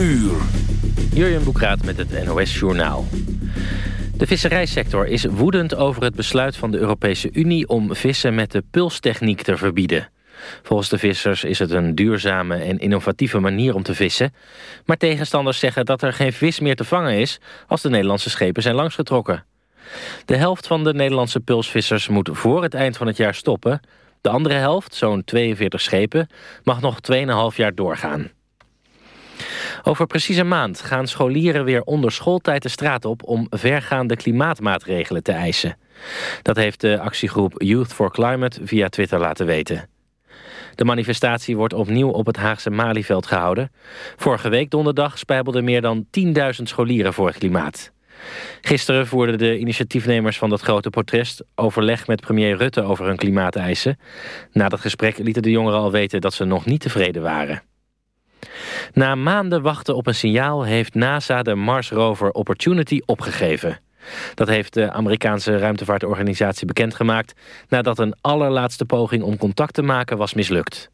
uur. Jurjen Boekraat met het NOS Journaal. De visserijsector is woedend over het besluit van de Europese Unie... om vissen met de pulstechniek te verbieden. Volgens de vissers is het een duurzame en innovatieve manier om te vissen. Maar tegenstanders zeggen dat er geen vis meer te vangen is... als de Nederlandse schepen zijn langsgetrokken. De helft van de Nederlandse pulsvissers moet voor het eind van het jaar stoppen. De andere helft, zo'n 42 schepen, mag nog 2,5 jaar doorgaan. Over precies een maand gaan scholieren weer onder schooltijd de straat op... om vergaande klimaatmaatregelen te eisen. Dat heeft de actiegroep Youth for Climate via Twitter laten weten. De manifestatie wordt opnieuw op het Haagse Malieveld gehouden. Vorige week donderdag spijbelden meer dan 10.000 scholieren voor het klimaat. Gisteren voerden de initiatiefnemers van dat grote protest overleg met premier Rutte over hun klimaateisen. Na dat gesprek lieten de jongeren al weten dat ze nog niet tevreden waren. Na maanden wachten op een signaal heeft NASA de Mars rover Opportunity opgegeven. Dat heeft de Amerikaanse ruimtevaartorganisatie bekendgemaakt... nadat een allerlaatste poging om contact te maken was mislukt.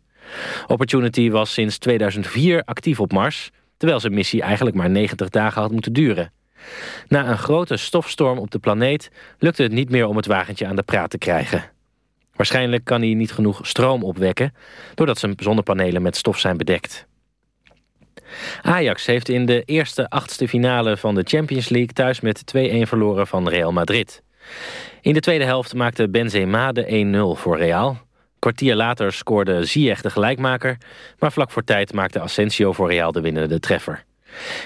Opportunity was sinds 2004 actief op Mars... terwijl zijn missie eigenlijk maar 90 dagen had moeten duren. Na een grote stofstorm op de planeet lukte het niet meer om het wagentje aan de praat te krijgen. Waarschijnlijk kan hij niet genoeg stroom opwekken... doordat zijn zonnepanelen met stof zijn bedekt. Ajax heeft in de eerste achtste finale van de Champions League... thuis met 2-1 verloren van Real Madrid. In de tweede helft maakte Benzema de 1-0 voor Real. Kwartier later scoorde Ziyech de gelijkmaker... maar vlak voor tijd maakte Asensio voor Real de winnende treffer.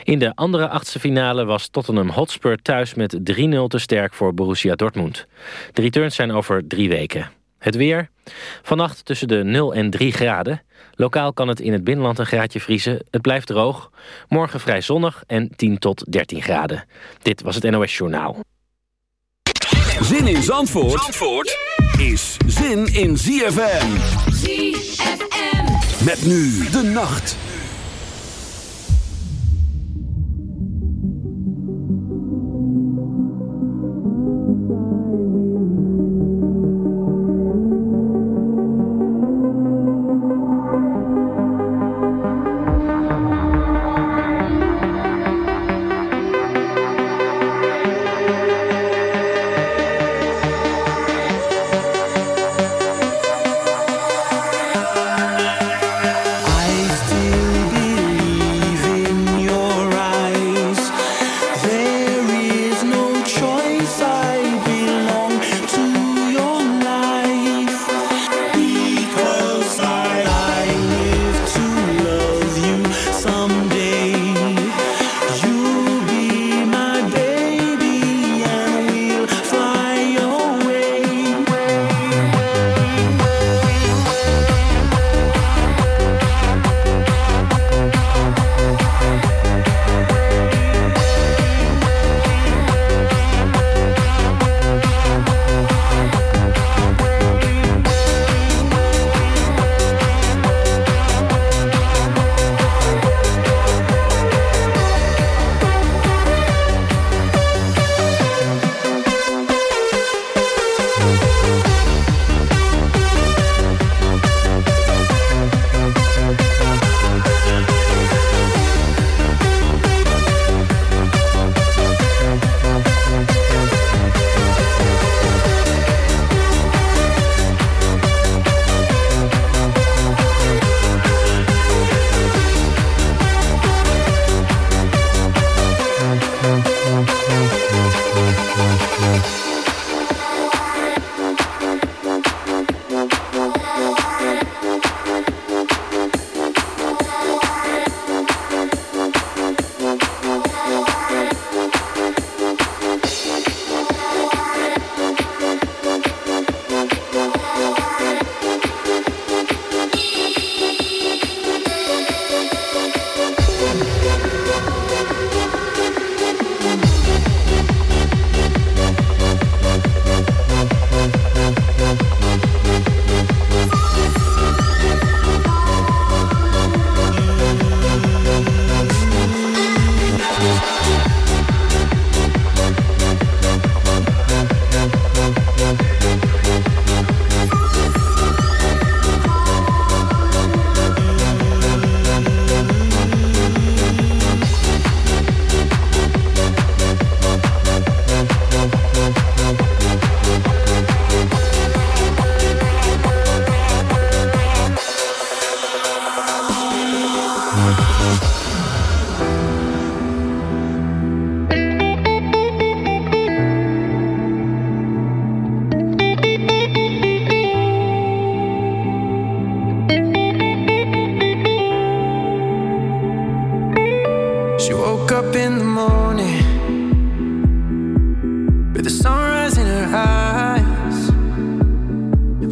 In de andere achtste finale was Tottenham Hotspur thuis met 3-0 te sterk voor Borussia Dortmund. De returns zijn over drie weken. Het weer. Vannacht tussen de 0 en 3 graden. Lokaal kan het in het binnenland een graadje vriezen. Het blijft droog. Morgen vrij zonnig en 10 tot 13 graden. Dit was het NOS Journaal. Zin in Zandvoort, Zandvoort is zin in ZFM. ZFM. Met nu de nacht.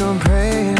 keeps on praying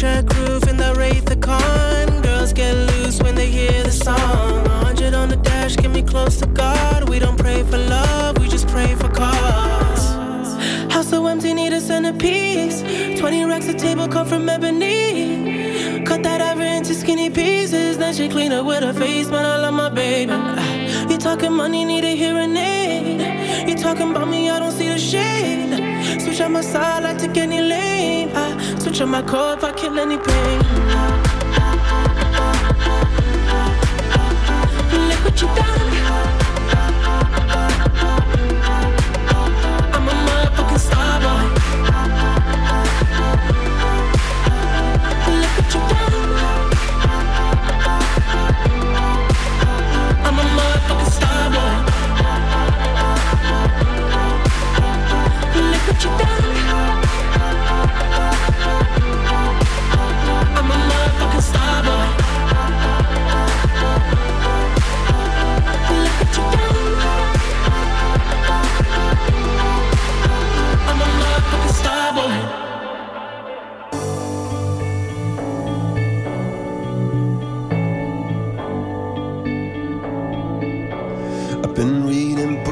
track groove in the Wraith the Con. Girls get loose when they hear the song. 100 on the dash, get me close to God. We don't pray for love, we just pray for cause. House so empty, need a centerpiece. 20 racks of table come from ebony. Cut that ever into skinny pieces. Then she clean up with her face, but I love my baby. Ah, you talking money, need a hearing aid. You talking about me, I don't see the shade. Switch on my side, I take any lane. I switch on my core if I kill any pain. Look what you done.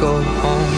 go home.